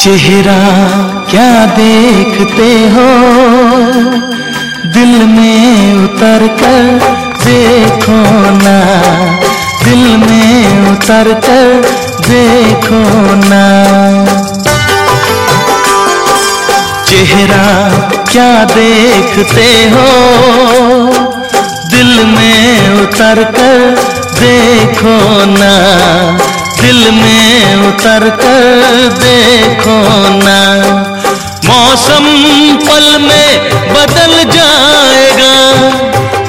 चेहरा क्या देखते हो? दिल में उतर कर देखो ना। दिल में उतर कर देखो ना। चेहरा क्या देखते हो? दिल में उतर कर देखो ना। दिल में उतर कर देखो ना। मौसम पल में बदल जाएगा,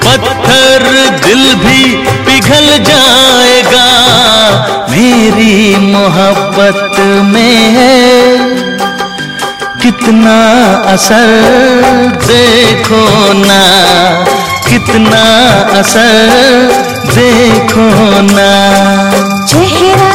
पत्थर दिल भी पिघल जाएगा। मेरी मोहब्बत में है कितना असर, देखो ना। कितना असर, देखो ना। चेहरा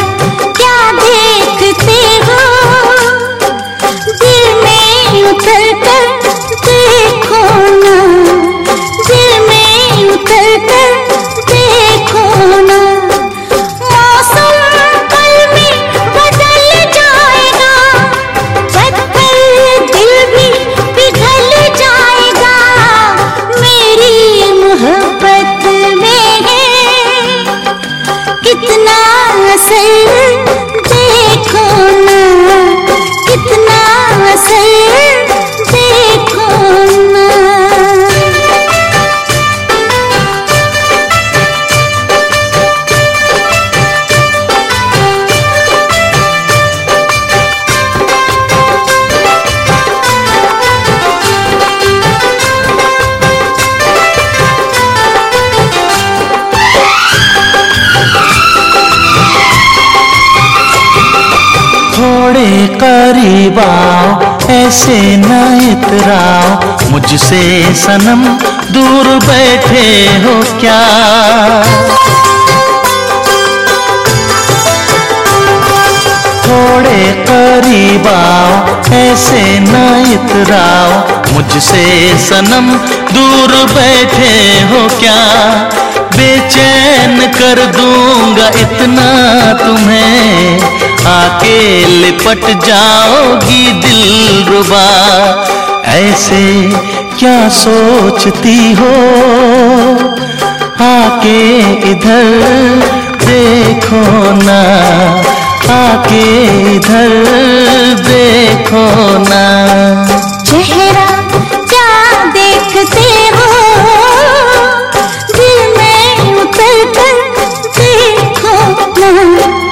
असर थोड़े करीब, ऐसे न इतराओ मुझसे सनम दूर बैठे हो क्या? थोड़े करीब, ऐसे न इतराओ मुझसे सनम दूर बैठे हो क्या? बेचैन कर दूँगा इतना तुम्हें। आके लिपट जाओगी दिल रुबा। ऐसे क्या सोचती हो? आके इधर देखो ना। आके इधर देखो ना। Oh.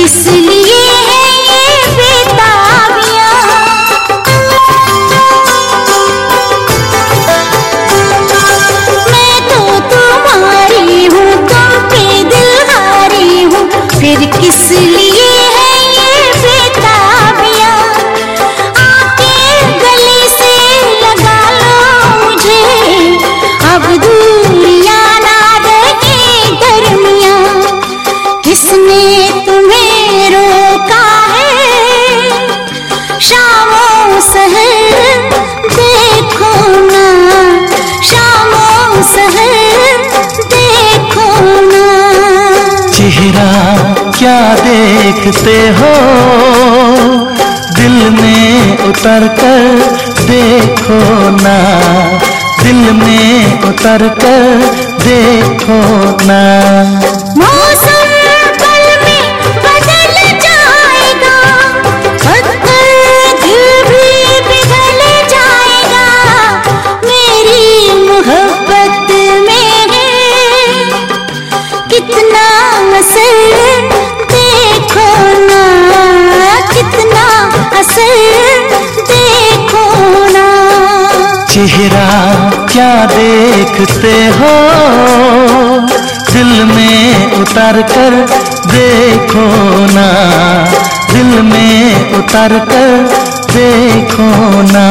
किस है देखो देखो ना। चेहरा क्या देखते हो? दिल में उतर कर देखो ना। दिल में उतर कर देखो ना। चेहरा क्या देखते हो? दिल में उतर कर देखो ना। दिल में उतर कर देखो ना।